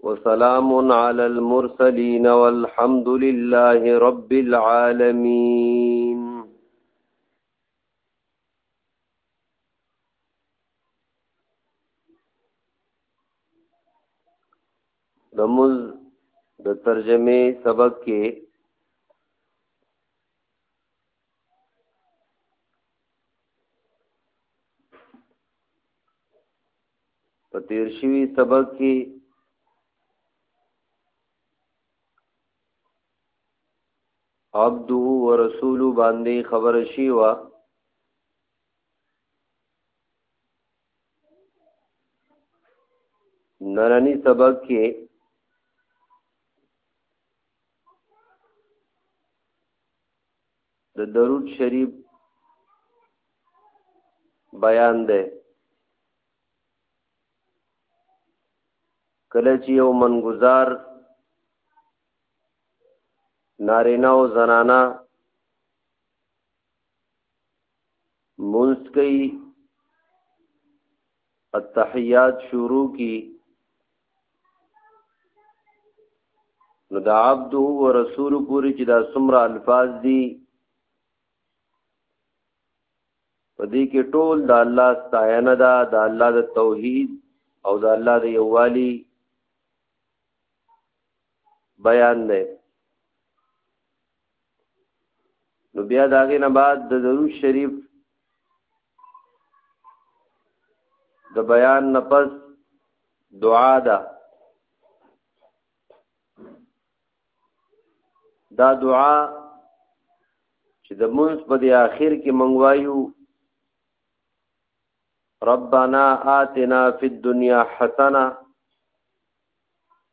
وسلام على المرسلين والحمد لله رب العالمين دمز د ترجمه سبق کې په تیر شوی سبق کې عبده ورسول باندې خبر شي وا نرانی سبق کې د درود شریف بیان ده کله چې یو منګزار نارینه او زنانه مونږ کوي التحیات شروع کی نو دا عبده و رسول پوری چې دا سمره الفاظ دي په دې کې ټول د الله ستاینه ده د الله د توحید او د الله د یووالي بیان دی نو بیا دا غي نه بعد د درود شریف د بیان نفس دعا ده دا دعا چې د مونږ په د آخر کې منغوایو ربنا آتنا فی الدنیا حسنه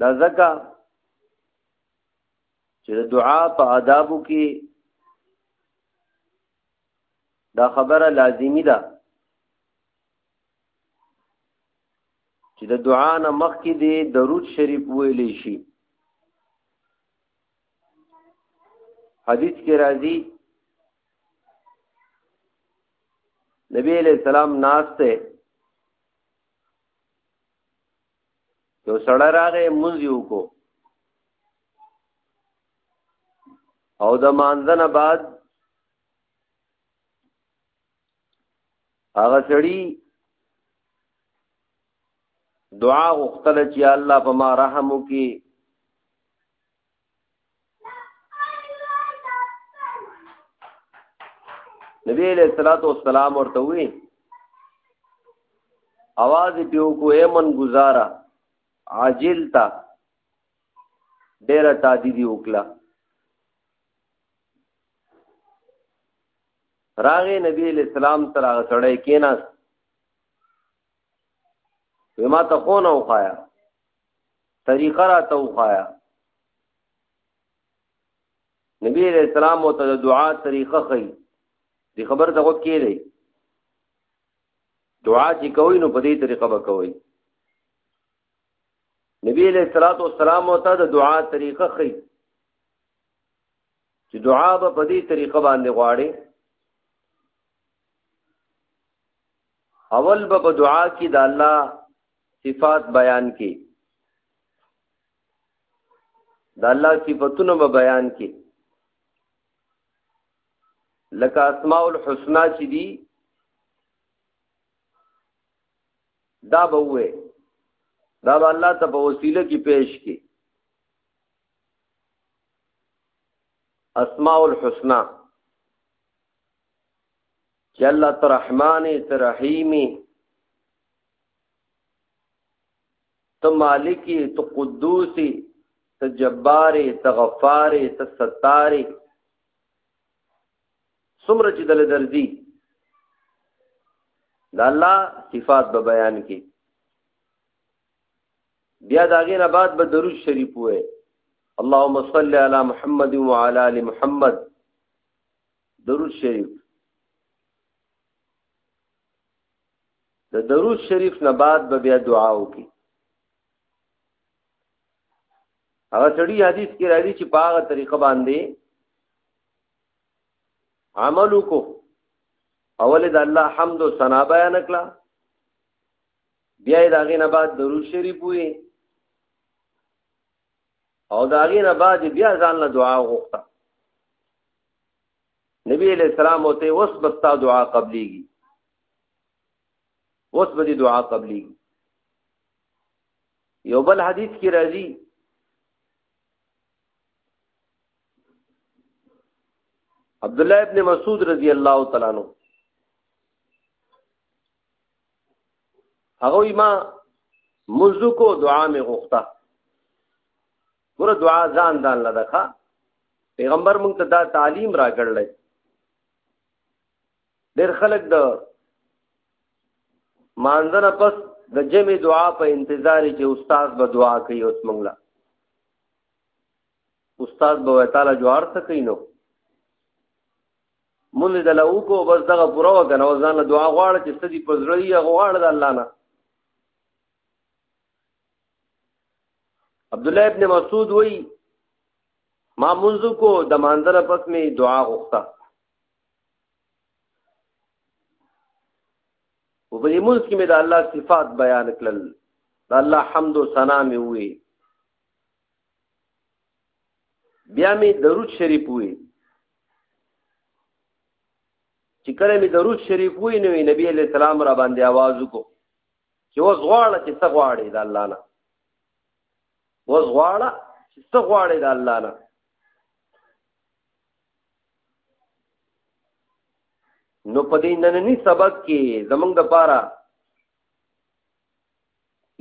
دا ځکه چې د دعا په آدابو کې دا خبره لازمی ده چې د دعا نه مخکې دی درود شریف ویلې شي حدیث کې راځي نبی علیہ السلام ناشته یو سړی راغی مونږ یو کو او د مانځنه بعد هغه سړی دعا غوښتله چې الله په ما رحم وکړي نبی علیہ الصلوۃ والسلام ورته وی आवाज پیو کو ایمن گزارا عاجل تا ډیر تادی دی وکړه راغه نبی علیہ السلام تر هغه سړی کیناست وما ته خو نه وخایا طریقه را ته وخایا نبی علیہ السلام او ته دعا طریقه خي دی خبر ته وخت کې دی دعا چې کوي نو په دې طریقه به کوي نبی علیہ الصلوۃ والسلام او ته د دعا طریقه خي چې دعا به په دې طریقه باندې غواړي اول به په دعا کې د الله صفات بیان کی د الله صفاتونه به بیان کی لکه اسماء الحسنا چې دي دا به وې دا به الله ته په وسیله کې پیش کی اسماء الحسنا چې الله تر رحمانه تر رحیمه ته مالکی ته قدوسی ته جباری ته غفاری ته ستاری څومره چې دل درځي د الله صفات به بیان کی بیا دا غینه بعد به درود شریف وې اللهم صل علی محمد وعلى ال محمد درود شریف د درود شریف نه بعد به بیا دعا وکړي هغه سړي حدیث کې راځي چې په هغه طریقه باندې عمل وکړو اول د الله حمد او ثنا بیان کړه بیا د هغه نه بعد درود شریف وي او د هغه نه بعد بیا ځان له دعا وغوښته نبی علیہ السلام ہوتے وس بستا دعا قبلی گی وس بدی دعا قبلی گی یو بل حدیث کی راضی عبداللہ ابن مسعود رضی اللہ تعالیٰ عنہ هغه ما منځو کو دعا می غوښته ګور دعا ځان دان لده ښا پیغمبر مونږ ته دا تعلیم راکړل ډېر خلک د مانځنه پس د جمع دعا په انتظار کې استاد به دعا کوي اوس مونږ لا استاد به تعالی جوار څه کوي نو مونږ د لو کو بس دغه پوره وکنه او ځان دعا غواړي چې ستدي پزړی غواړي د الله نه عبد الله ابن مسعود وای ما منځ کو د مانځره پس می دعا غوښته او په دې منځ کې می د الله صفات بیان کړل د الله حمد او ثنا می وی بیا می درود شریف وی چې کله می درود شریف وی نو نبی علیہ السلام را باندې आवाज وکړ چې اوس غواړه چې څه غواړې د الله نه اوس غواړه چې څه غواړې د الله نه نو په دې نننی سبق کې زمونږ د پاره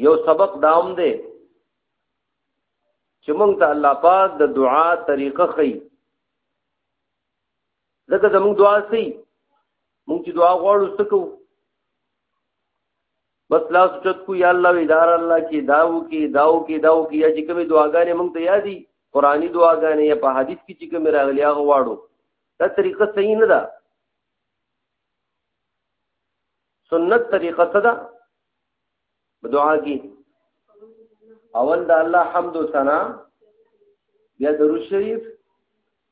یو سبق داوم دی چې مونږ ته الله پاک د دعا طریقه خي ځکه زموږ دعا سي موږ چې دعا غواړو څه کوو بس لاس چت کو یا الله ادار الله کې داو کې داو کې داو کې یا چې کومې دعاګانې موږ ته یادي قرآني دعاګانې یا په حدیث کې چې کومې راغلي هغه واړو دا طریقه صحیح نه ده سنت طریقه څه ده دعا کی اول د الله حمد او ثنا بیا درود شریف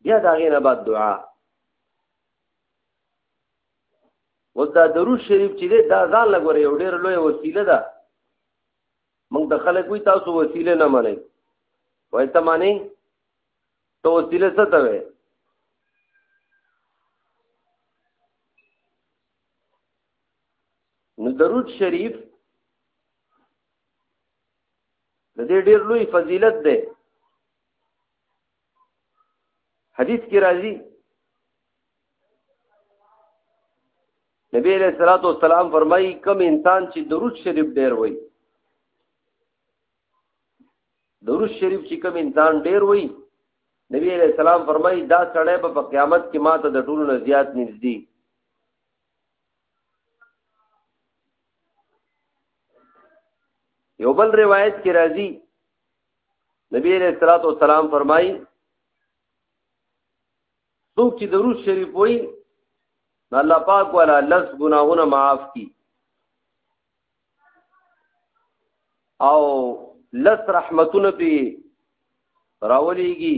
بیا دا غینه بعد دعا ودا درود شریف چې دا ځان لګوري یو ډیر لوی وسیله ده موږ د خلک وی تاسو وسیله نه منئ وای ته معنی ته وسیله څه ته وې نو درود شریف د دې ډېر لوی فضیلت دی حدیث کې راځي نبی علیہ الصلوۃ والسلام فرمایي کم انسان چې درود شریف ډېر وایي درود شریف چې کم انسان ډېر وایي نبی علیہ السلام فرمایي دا سړی به په قیامت کې ماته د ټولو نه زیات نږدې یو بل روایت کې راځي نبی علیہ الصلوۃ والسلام فرمایي څوک چې دروز شریف وایي الله پاک ولا لس ګناهونه معاف کړي او لس رحمتونه په راولېږي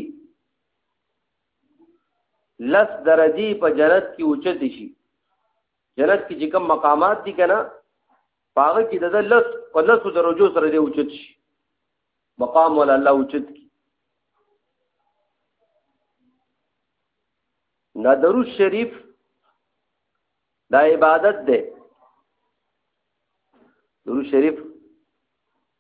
لس درجه په جنت کې اوچت شي جنت کې چې کوم مقامات دي کنه پاغه کې د لس په لس درجو سره دی اوچت شي مقام ول الله اوچت کی نظر الشریف دا عبادت ده درو شریف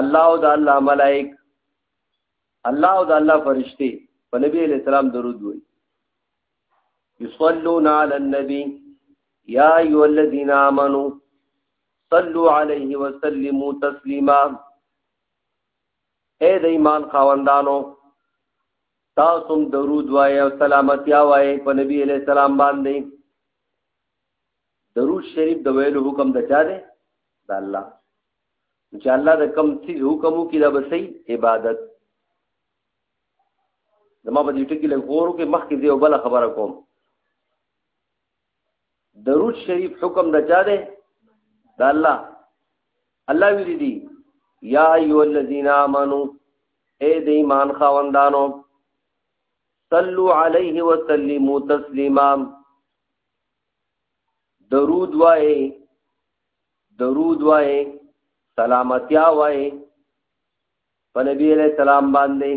الله او د الله ملائک الله او د الله فرشتي په نبی علیہ السلام درود وي یصلون علی النبی یا ایها الذین آمنو صلوا علیه وسلموا تسلیما اے د ایمان خاوندانو تاسو درود وای او سلامتیا وای په نبی علیہ السلام باندې درود شریف د ویلو حکم د چا دی د الله چې الله د کم څیز حکم وکړي دا به صحیح عبادت زما په دې ټکی لږ غورو کې مخکې دی او بل خبره کوم درود شریف حکم د چا دی د الله الله ویلي دي یا ایو الذین آمنو اے د ایمان خاوندانو صلو علیه وسلمو تسلیما درود وای درود وای سلامتیا وای په نبی علیہ السلام باندې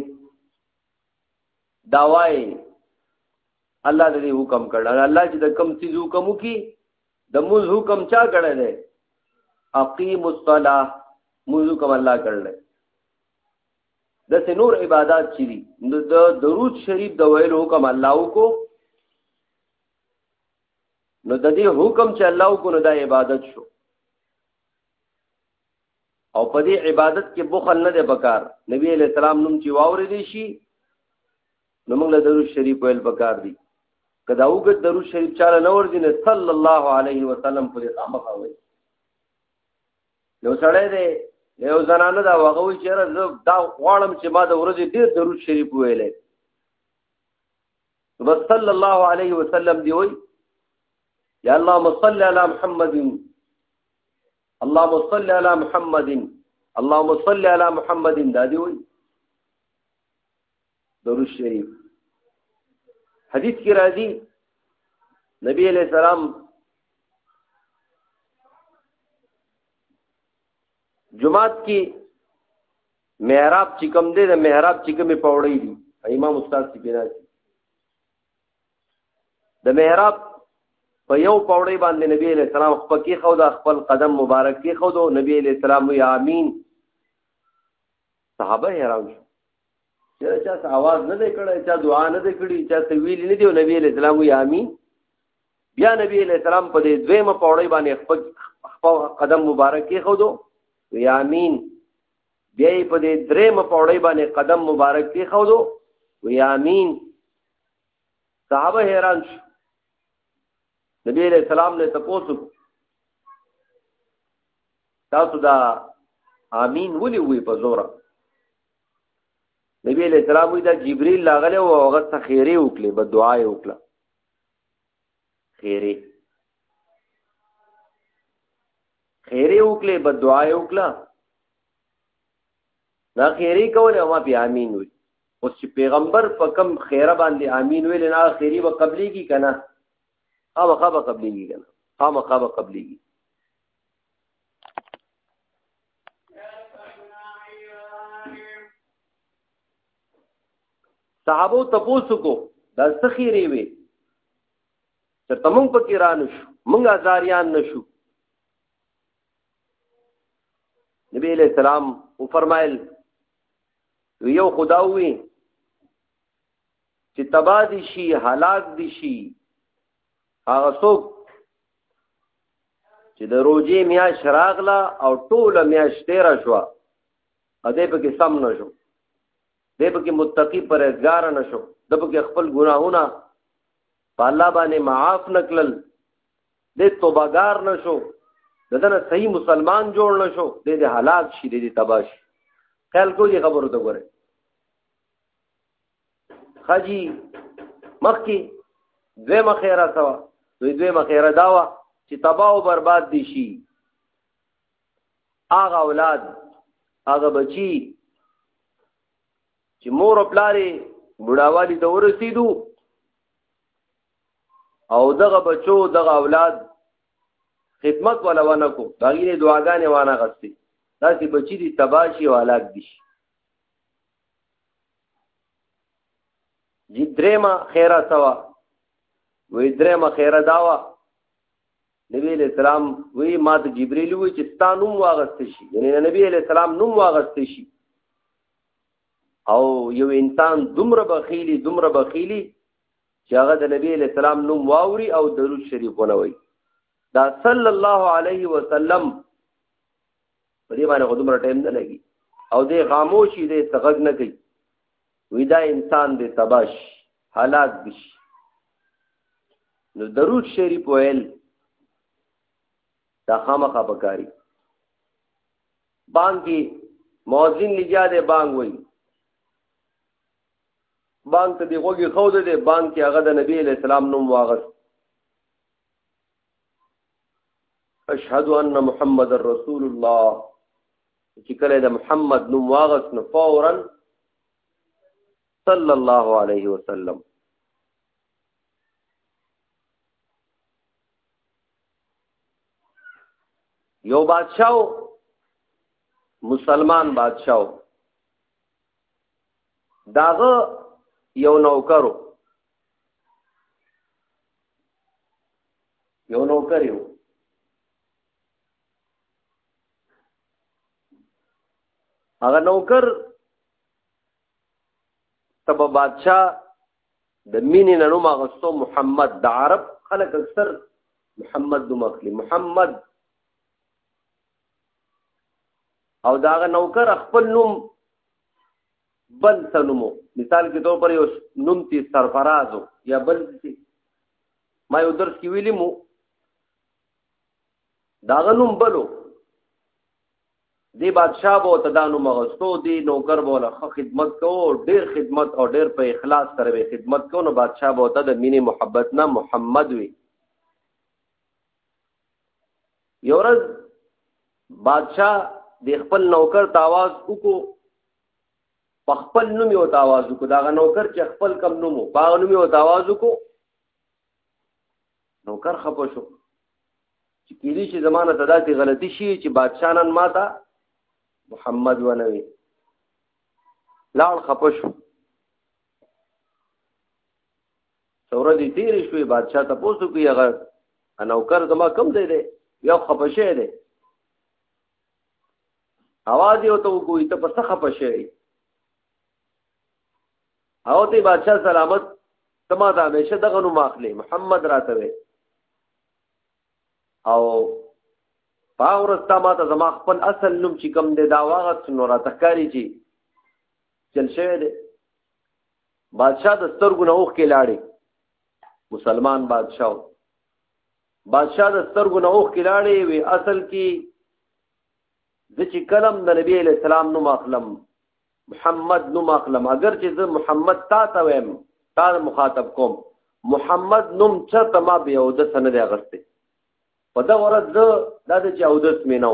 دا وای الله دې حکم کړل الله چې د کم چیز حکم وکي د موز حکم چا کړل دی اقیم الصلاه موز حکم الله کړل د سنور عبادت چي دي د درود شریف د ویلو حکم الله وکړو نو د دې حکم چې الله وکړو دا عبادت شو او په دې عبادت کې بخل نه دی پکار نبی علیہ السلام نوم چې واورې دي شي نو موږ له درو شریف ویل پکار دي کدا وګت درو شریف چاله نور دي نه صلی الله علیه وسلم په دې قامه وایي نو سړی دی یو زنانه دا وغوي چې زه دا غواړم چې ما د ورځې ډېر درود شریف ویلې نو صلی الله علیه وسلم دی وای یا اللهم صل علی محمد اللهم صل علی محمد اللهم صل علی محمد دا دی وای درود شریف حدیث کې راځي نبی علیہ السلام جمعات کې محراب چې کوم دی د محراب چې کومې پوړې دي امام استاد چې پیدا دي د محراب په یو پوړې باندې نبی علیہ السلام خپل کې خو دا خپل قدم مبارک کې خو دو نبی علیہ السلام یا امین صحابه حیران شو چې چا څه आवाज نه دی کړی چا دعا نه دی کړی چا څه ویل نه دی او نبی علیہ السلام وی امین بیا نبی علیہ السلام په دې دویمه پوړی باندې خپل خپل قدم مبارک کې خو دو وی امین بیا په دې دریمه پوړی باندې قدم مبارک کې خو دو وی امین صحابه حیران شو نبی علیہ السلام نے تپوسو تاسو دا امين ولي وي په زوره نبی علیہ السلام وی دا جبرئیل لاغله او هغه ته خیره وکړي به دعا یې وکړه خیره خیره وکړي به دعا یې وکړه دا خیره کوله ما په امین وی اوس چې پیغمبر په کم خیره باندې امین ویل نه خیری به قبلي کی کنه هغه هغه قبلي کی کنه هغه هغه قبلي کی صحابو تپوسو کو دا سخیری وی چې تمون پکې را نشو مونږ ازاریان نشو نبی علیہ السلام او فرمایل یو خدا وی چې تبا دي شي هلاک دي شي هغه څوک چې د روزي میاش راغله او ټول میاش تیر شو ا دې په کې سم نشو دې په کې متقی پرهیزګار نشو د په کې خپل ګناهونه په الله باندې معاف نکلل دې توبګار نشو دنه صحیح مسلمان جوړ نشو دې دې حالات شي دې تباش خیال کوی خبرو ته ګوره خاجی مخکی دوی مخیره سوا دوی دوی مخیره داوا چې تباہ او برباد دي شي هغه اولاد هغه بچي چې مور او پلاري بډاوالي ته ورسېدو او دغه بچو دغه اولاد خدمت ولا ونه کو داغینه دعاګانې وانه غستې داسې بچی دي تباشي او هلاک دي شي جی درېما خیره سوا وې درېما خیره داوا نبی علیہ السلام وی ما ته جبرئیل وی چې ستا نوم واغست شي یعنی نبی علیہ السلام نوم واغست شي او یو انسان دومره بخیلی دومره بخیلی چې هغه د نبی علیہ السلام نوم واوري او درود شریف ونوي دا صلی الله علیه وسلم په دې باندې خدومره ټایم نه لګي او دې خاموشي دې سغګ نه کوي وی دا انسان دې تباش حالات بش نو درود شریف ویل دا خامخا بکاری بانګ کی موزین لګیا دې بانګ وای بانګ ته دی غوږی خو دې بانګ کې هغه د نبی له سلام نوم واغست اشهد ان محمد رسول الله چې کله د محمد نوم واغس نو فورا صلی الله علیه وسلم یو بادشاہ مسلمان بادشاہ داغه یو نوکرو یو نوکر یو هغه نوکر تب بادشاہ د مینې نه نوم اغستو محمد د عرب خلک اکثر محمد نوم اخلي محمد او دا هغه نوکر خپل نوم بل سنمو مثال کې دوه پر یو نوم تی سرفرازو یا بل تی ما یو درس کې ویلی مو دا غنوم بلو دی بادشاہ بو تدانو مغستو دی نوکر بو له خدمت کو ډیر خدمت او ډیر په اخلاص سره به خدمت کو نو بادشاہ بو ته د مینې محبت نه محمد وی یورز بادشاہ د خپل نوکر تاواز وکړو په خپل نوم یو تاواز کو دا نوکر چې خپل کم نوم باغ نوم یو تاواز کو نوکر خپه شو چې کېږي چې زمانه ته داسې غلطي شي چې بادشاه نن ماته محمد ونوي لاړ خپه شو ثوره دې تیرې شوې بادشاه ته پوسو کوي هغه نوکر زما کم دی دی یو خپه شوی دی اواز یو ته وګوي ته په څخه پشه او ته بادشاہ سلامت تما دا همیشه دغه نو ماخلی محمد راته وي او پاورستا ما ته زما خپل اصل نوم چې کوم دی دا واغت نو را تکاری چی چل شوی دی بادشاہ د سترګو نه اوخ کې لاړې مسلمان بادشاہ بادشاہ د سترګو نه اوخ کلاړې وي اصل کې د چې کلم د نبی علی السلام نوم اخلم محمد نوم اخلم اگر چې زه محمد تا ته ویم تا مخاطب کوم محمد نوم چرته ما به او د سند اغسته په دا ورځ زه د چې او د سمینو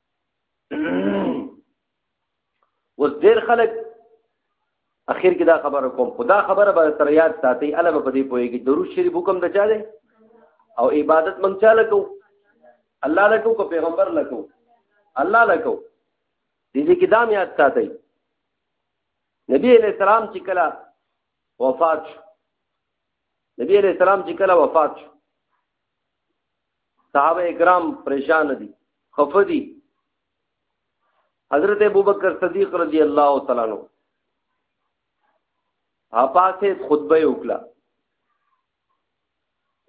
اوس ډېر خلک اخر کې دا خبره کوم خدا خبره به تر یاد ساتي الله به دې پويږي درود شریف حکم د چا دی او عبادت مونږ چا لکو الله لکو کو پیغمبر لکو الله لکو دې دې کې دا یاد ساتي نبی علیہ السلام چې کله وفات شو نبی علیہ السلام چې کله وفات شو صحابه کرام پریشان دي خفه دي حضرت ابوبکر صدیق رضی الله تعالی عنہ اپاسه خطبه وکړه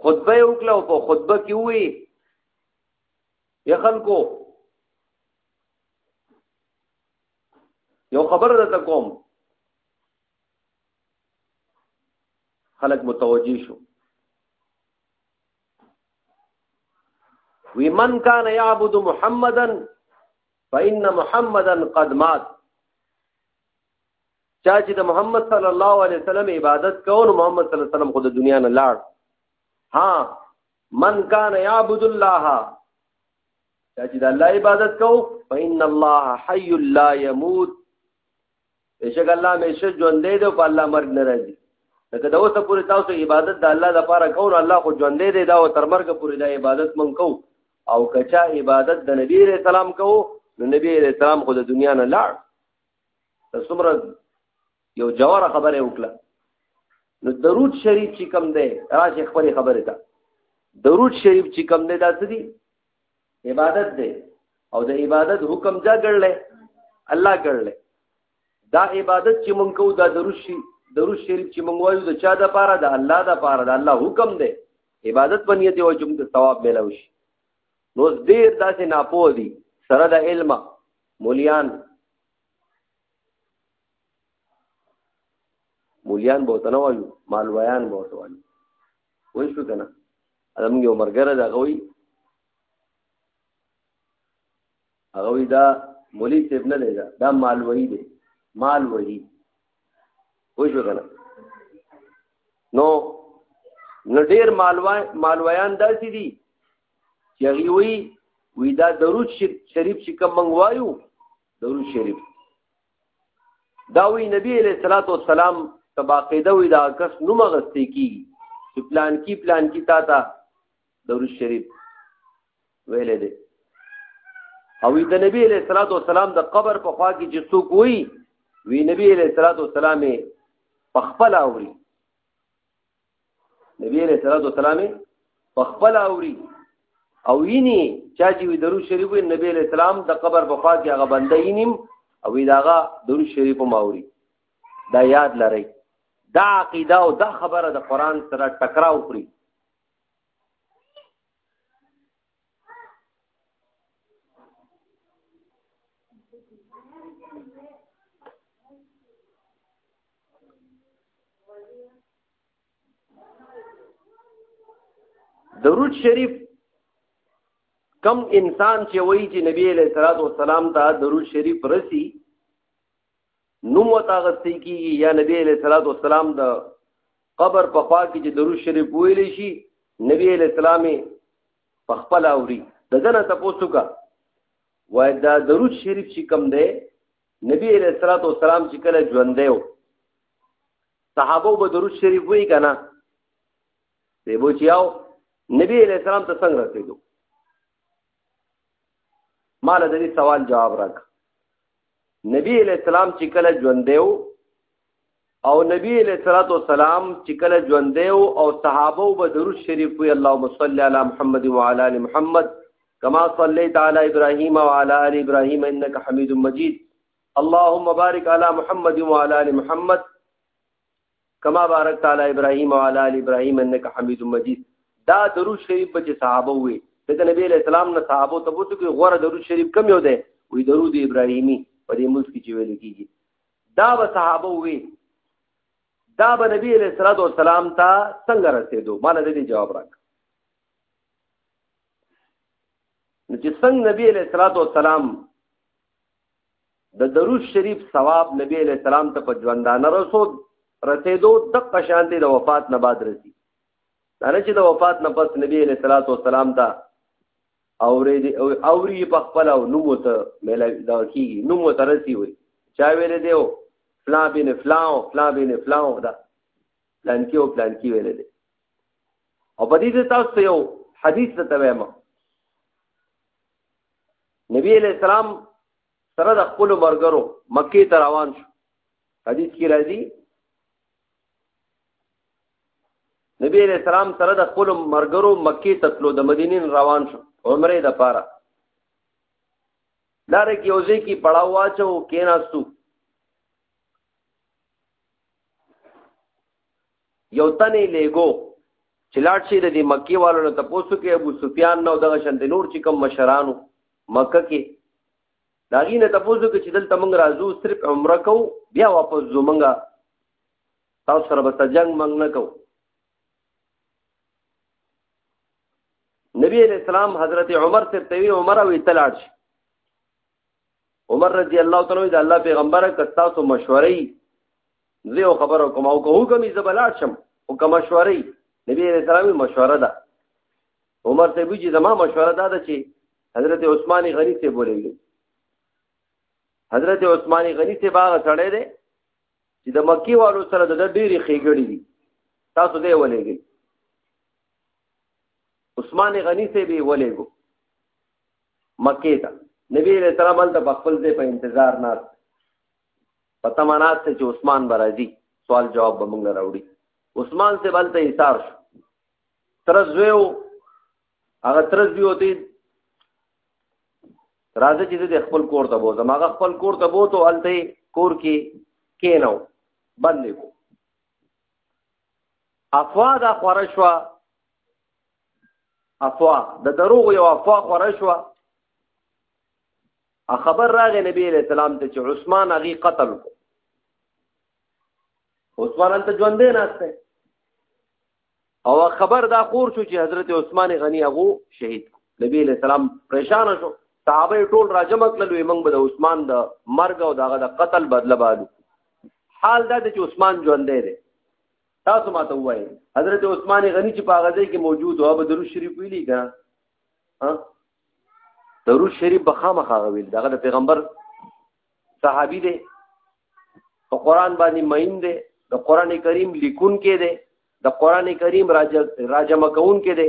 خطبه وکړه او په خطبه کې وی یا خلکو یو خبر درته کوم خلک متوجي شو وی من کان یعبد محمدا فإن محمدا قد مات چا چې د محمد صلی الله علیه وسلم عبادت کوو نو محمد صلی الله علیه وسلم خو د دنیا نه لاړ ها من کان یعبد الله چا چې د الله عبادت کوو فإن الله حي لا يموت بشک الله همیشه ژوندې دی او په الله مرګ نه راځي لکه دا اوسه پوری تاسو عبادت د الله لپاره کوو الله خو ژوندې دی دا او تر مرګ پوری دا عبادت مونږ کوو او کچا عبادت د نبی رسول سلام کوو نو نبی رسول سلام خو د دنیا نه لاړ څومره یو جواره خبره وکړه نو درود شریف چې کم دی راشه خپل خبره ده درود شریف چې کم دی دا څه دی عبادت دی او د عبادت حکم ځا ګړل الله ګړل دا عبادت چې مونږ کوو دا دروشي دروش شریف چې مونږ وایو د چا د پاره د الله د پاره د الله حکم دی عبادت باندې دی او چې موږ ثواب ملو شي نو ډیر داسې ناپوه دي سره د علم مولیان مولیان بہت نه وایو مالویان بہت وایو وای شو کنه زموږ یو مرګره دا غوي هغه وی دا مولوی صاحب نه دی دا دا مالوی دی مالوی وای شو کنه نو نو ډیر مالوی مالویان داسې دي چې هغه وی وی دا درود شریف چې کوم منغوایو درود شریف دا وی نبی علیہ الصلوۃ والسلام تباقیده وی دا کس نو مغستی کی چې پلان کی پلان کی تا تا درود شریف ویلې دي او د نبی علیہ الصلوۃ والسلام د قبر په خوا کې چې څوک وی وی نبی علیہ الصلوۃ والسلام په خپل اوري نبی علیہ الصلوۃ والسلام په خپل اوري او ویني چا چې وی درو شریف نبی علیہ السلام د قبر په خوا کې هغه بنده یینم او داغه درو شریف ماوري دا یاد لرئ دا عقیده او دا خبره د قران سره ټکراو کړی درود شریف کم انسان چې وایي چې نبی علیہ الصلوۃ والسلام ته درود شریف رسی نوم وتا غستی کیږي یا نبی علیہ الصلوۃ والسلام د قبر په خوا کې چې درود شریف ویل شي نبی علیہ السلام په خپل اوري د دنه تاسو کا وای دا درود شریف چې کم دی نبی علیہ الصلوۃ والسلام چې کله ژوند دی صحابه به درود شریف وی کنه دی بو چیاو نبی علیہ السلام ته څنګه رسیدو مال د دې سوال جواب راک نبی علیہ السلام چې کله ژوند دیو او نبی علیہ الصلوۃ والسلام چې کله ژوند دیو او صحابه به درود شریف وی اللهم صل علی محمد وعلى ال محمد کما صلیت علی ابراهیم وعلى ال ابراهیم انک حمید مجید اللهم بارك على محمد وعلى ال محمد كما باركت على ابراهيم وعلى ال ابراهيم انك حميد مجيد دا درود شریف به چې صحابه وي دغه نبی له اسلام نه صحابه ته وته کې غوړه درود شریف کم یو دی وی درود ابراهیمی په دې ملک کې چې ویل کیږي دا به صحابه وي دا به نبی له سراد او سلام ته څنګه رسیدو مال دې جواب راک چې څنګه نبی له سراد او سلام د درود شریف ثواب نبی علیہ السلام ته په ژوندانه رسول رسیدو د قشانتی د وفات نه بعد رسی دا نه چې د وفات نه پس نبی علیہ الصلوۃ والسلام ته اورې دی اوري په خپل او نوم ته مل دا کیږي نوم ته رسی وي چا ویل دی او فلان بن فلان فلان بن فلان دا پلان کې او پلان کې ویل دی او په دې تاسو یو حدیث ته وایم نبی علیہ السلام سره د خپل مرګرو مکه ته روان شو حدیث کې راځي نبی علیہ السلام سره د خپل مرګرو مکه ته تلو د مدینې روان شو عمره د پاره لار کې اوځي کې پړاو واچو کیناستو یو تنه لګو چې لاړ شي د دې مکی والو نه تاسو کې ابو سفیان نو دغه شند نور چې کوم مشرانو مکه کې دا غینه تاسو کې چې دلته موږ راځو صرف عمره کو بیا واپس زو موږ تاسو سره به جنگ موږ نه کو نبی علیہ السلام حضرت عمر سے توی عمر وی تلاړ شي عمر رضی الله تعالی عنہ د الله پیغمبر کتا سو مشورې زه یو خبر کوم او که حکم یې زبلات شم او که مشورې نبی رسول الله مشوره ده عمر ته وی چې زما مشوره ده چې حضرت عثمان غنی ته بولېږي حضرت عثمان غنی ته باغ سړی دی چې د مکی والو سره د ډېری خېګړې دي تاسو دې ولېږي عثمان غنی ته به ولېګو مکه ته نبی علیہ السلام ته په خپل ځای په انتظار ناس په تمه ناس چې عثمان به راځي سوال جواب به مونږ راوړي عثمان سے بل ته ایثار شو تر زویو هغه تر زویو ته راځي چې د خپل کور ته بوزه ماغه خپل کور ته بوته الته کور کې کینو باندې کو افوا دا خورشوا افوا د دروغ یو افوا خوره شوه خبر راغی نبی علیہ السلام ته چې عثمان هغه قتل کو عثمان انت ژوندې ناشته او خبر دا خور شو چې حضرت عثمان غنی هغه شهید نبی علیہ السلام پریشان شو صحابه ټول راجم کړل وي موږ به د عثمان د مرګ او دغه د قتل بدله بالو حال دا چې عثمان ژوندې دی تاسو ما ته وایي حضرت عثمان غنی چې په هغه ځای کې موجود و به درود شریف ویلی که ها درود شریف به خامخا ویل دغه د پیغمبر صحابي دی په قران باندې مین دی د قران کریم لیکون کې دی د قران کریم راجمه کون کې دی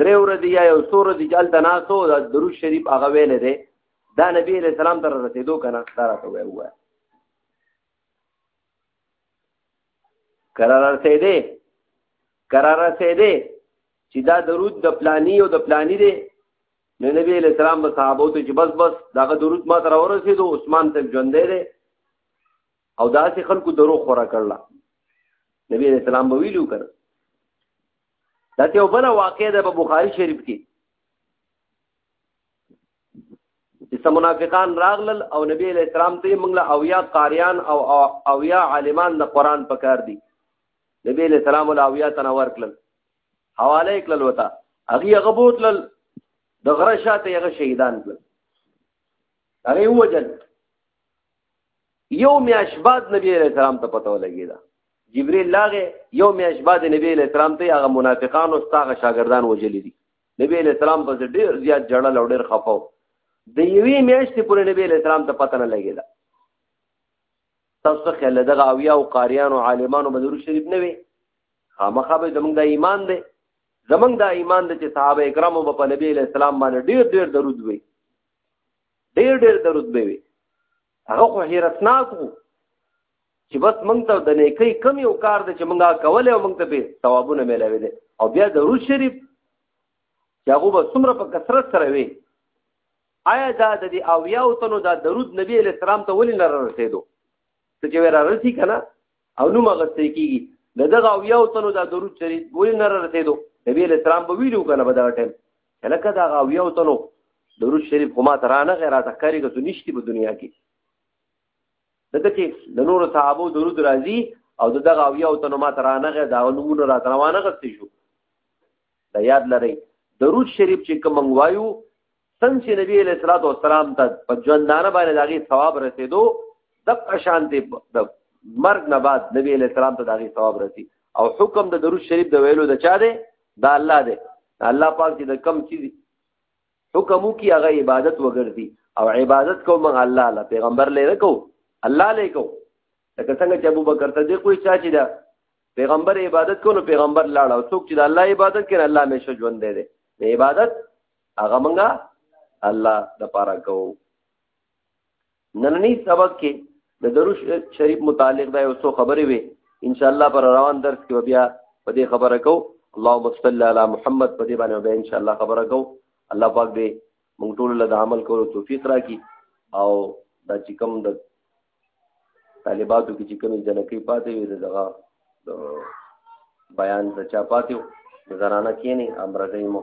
درې ورځې یا یو څو ورځې چې هلته ناست و د درود شریف هغه ویلی دی دا نبی علیه السلام ته رسېدو که نه دا راته وایه ووایه که را رسېدې که را رسېدې چې دا درود د پلانی او د پلانی دی نو نبی علیه السلام به صحابو ته چې بس بس دغه درود ما ته راورسېدو عثمان صاحب ژوندی دی او داسې خلکو درو خوره کړله نبی علیه السلام به ویلو که نه دا ته بل واقع ده په بخاری شریف کې چې منافقان راغلل او نبی علیہ السلام ته موږ له اویا قاریان او اویا عالمان د قران پکار دي نبی علیہ السلام له اویا تنور کړل حواله کړل وتا هغه غبوت لل د غره شاته هغه شهیدان کړل هغه وجل یو میاش بعد نبی علیہ السلام ته پته ولګیدا جبرئیل لاغه یو میاش بعد نبی علیہ السلام ته هغه منافقان او هغه شاګردان وجلی دي نبی علیہ السلام په ډیر زیات جړل او ډیر خفاو د یوې میاشتې پورې نبی علیہ السلام ته پته نه لګیدا تاسو خیال دغه اویا او قاریان او عالمانو بدر شریف نه وي خامخا به زمونږ د ایمان دی زمونږ د ایمان د چې صحابه کرامو په نبی علیہ السلام باندې ډیر ډیر درود وي ډیر ډیر درود به وي هغه خو حیرتناک وو چې بس موږ ته د نیکۍ کم یو کار دی چې موږ کولای او موږ ته به ثوابونه ملاوي دي او بیا د روز شریف چې هغه به څومره په کثرت سره وي آیا دا د دې او یاو تنو دا درود نبی علیہ السلام ته ولې نه رسیدو ته چې ورا رسی کنه او نو مغه څه کیږي دغه او یاو تنو دا درود شریف ولې نه رسیدو نبی علیہ السلام به ویلو کنه په دا ټیم لکه دا غاوی او تنو درود شریف خو ما ته رانه غیر راته کاری که نشتی په دنیا کې دته چې د نور صحابو درود راځي او دغه غاوی او تنو ما ته رانه غیر دا نمونه را روانه غستې شو دا یاد لرئ درود شریف چې کوم وایو څنګه چې نبی علیہ الصلوۃ والسلام ته په ژوندانه باندې داغي ثواب رسیدو دغه شان دی د مرګ نه بعد نبی علیہ السلام ته داغي ثواب رسی او حکم د درود شریف د ویلو د چا دی دا الله دی الله پاک چې د کم چیز حکم کی هغه عبادت وګرځي او عبادت کوم الله له پیغمبر لې نه کو الله لې کو لکه څنګه چې ابو بکر ته دی کوئی چا چې دا پیغمبر عبادت کو نو پیغمبر لاړ او څوک چې د الله عبادت کړي الله همیشه ژوند دی د عبادت هغه مونږه الله د پاره کو نننی سبق کې د دروش شریف متعلق دا یو څو خبرې وي ان شاء الله پر روان درس کې بیا په دې خبره کو اللهم صل علی محمد په دې باندې بیا ان شاء الله خبره کو الله پاک دې موږ ټول له عمل کولو توفیق راکړي او دا چې کوم د طالباتو کې چې کوم جنکی پاتې وي دغه بیان د چا پاتې وي زنانه کینی امرګی مو